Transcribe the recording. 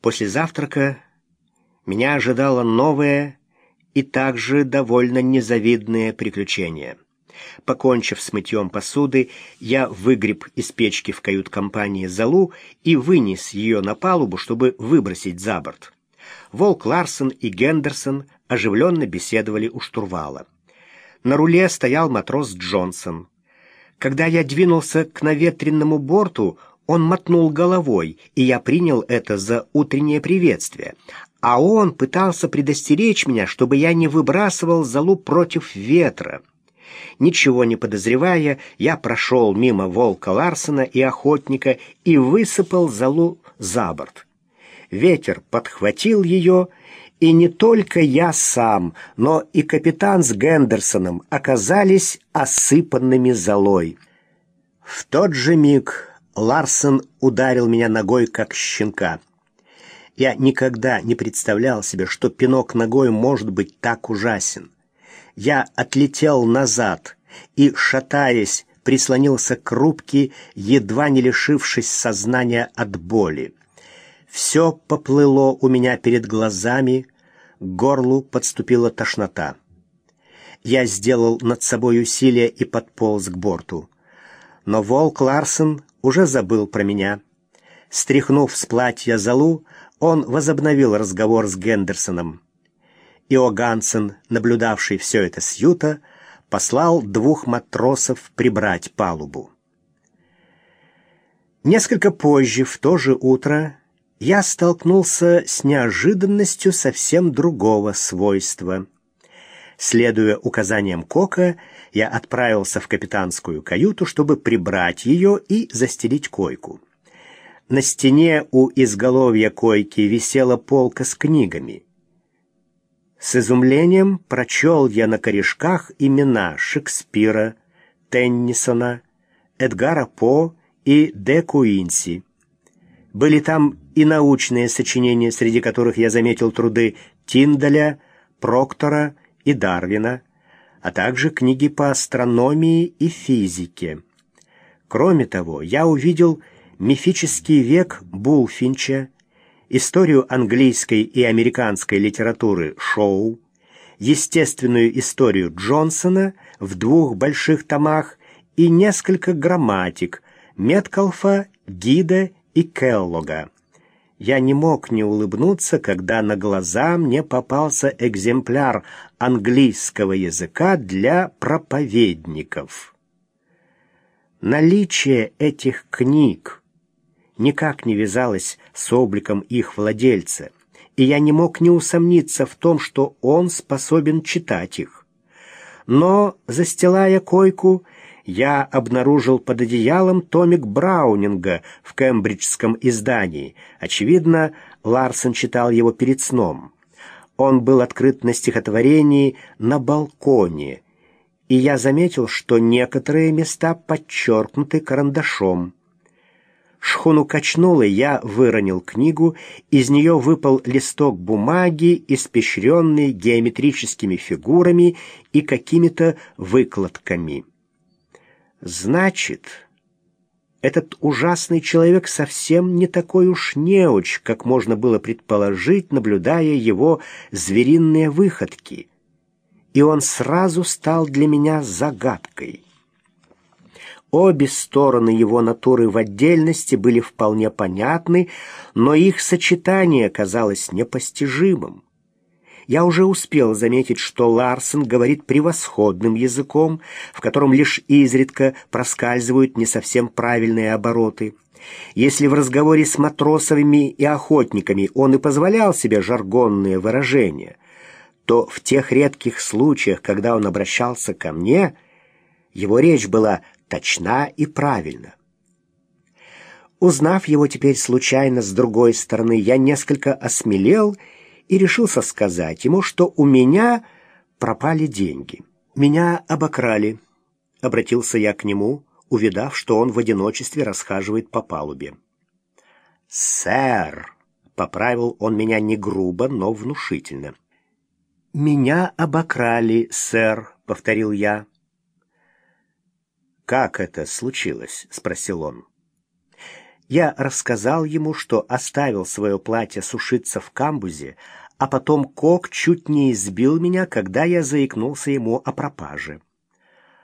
После завтрака меня ожидало новое и также довольно незавидное приключение. Покончив с мытьем посуды, я выгреб из печки в кают-компании залу и вынес ее на палубу, чтобы выбросить за борт. Волк Ларсон и Гендерсон оживленно беседовали у штурвала. На руле стоял матрос Джонсон. Когда я двинулся к наветренному борту, он мотнул головой, и я принял это за утреннее приветствие. А он пытался предостеречь меня, чтобы я не выбрасывал залу против ветра. Ничего не подозревая, я прошел мимо волка Ларсона и охотника и высыпал залу за борт. Ветер подхватил ее, и не только я сам, но и капитан с Гендерсоном оказались осыпанными золой. В тот же миг Ларсон ударил меня ногой, как щенка. Я никогда не представлял себе, что пинок ногой может быть так ужасен. Я отлетел назад и, шатаясь, прислонился к рубке, едва не лишившись сознания от боли. Все поплыло у меня перед глазами, к горлу подступила тошнота. Я сделал над собой усилие и подполз к борту. Но волк Ларсон уже забыл про меня. Стряхнув с платья залу, он возобновил разговор с Гендерсоном. Ио Гансен, наблюдавший все это с юта, послал двух матросов прибрать палубу. Несколько позже, в то же утро, я столкнулся с неожиданностью совсем другого свойства. Следуя указаниям Кока, я отправился в капитанскую каюту, чтобы прибрать ее и застелить койку. На стене у изголовья койки висела полка с книгами. С изумлением прочел я на корешках имена Шекспира, Теннисона, Эдгара По и Де Куинси. Были там и научные сочинения, среди которых я заметил труды Тиндаля, Проктора и Дарвина, а также книги по астрономии и физике. Кроме того, я увидел мифический век Булфинча, историю английской и американской литературы Шоу, естественную историю Джонсона в двух больших томах и несколько грамматик Меткалфа, Гида и Келлога. Я не мог не улыбнуться, когда на глаза мне попался экземпляр английского языка для проповедников. Наличие этих книг никак не вязалось с обликом их владельца, и я не мог не усомниться в том, что он способен читать их. Но, застилая койку, я обнаружил под одеялом томик Браунинга в кембриджском издании. Очевидно, Ларсон читал его перед сном. Он был открыт на стихотворении «На балконе», и я заметил, что некоторые места подчеркнуты карандашом. Шхуну качнуло, я выронил книгу, из нее выпал листок бумаги, испещренный геометрическими фигурами и какими-то выкладками. Значит, этот ужасный человек совсем не такой уж неуч, как можно было предположить, наблюдая его звериные выходки. И он сразу стал для меня загадкой. Обе стороны его натуры в отдельности были вполне понятны, но их сочетание казалось непостижимым. Я уже успел заметить, что Ларсен говорит превосходным языком, в котором лишь изредка проскальзывают не совсем правильные обороты. Если в разговоре с матросовыми и охотниками он и позволял себе жаргонные выражения, то в тех редких случаях, когда он обращался ко мне, его речь была точна и правильна. Узнав его теперь случайно с другой стороны, я несколько осмелел и, и решился сказать ему, что у меня пропали деньги. Меня обокрали. Обратился я к нему, увидав, что он в одиночестве расхаживает по палубе. «Сэр!» — поправил он меня не грубо, но внушительно. «Меня обокрали, сэр», — повторил я. «Как это случилось?» — спросил он. Я рассказал ему, что оставил свое платье сушиться в камбузе, а потом Кок чуть не избил меня, когда я заикнулся ему о пропаже.